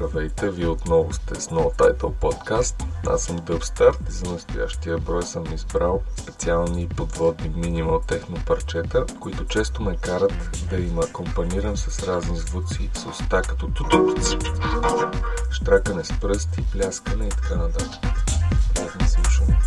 Здравейте, вие отново сте с No Title Podcast. Аз съм Дъбстарт и за настоящия брой съм избрал специални подводни минимал техно парчета, които често ме карат да им акомпанирам с разни звуци, с уста като тутупц, штракане с пръсти, пляскане и така нататък. Приятно слушане.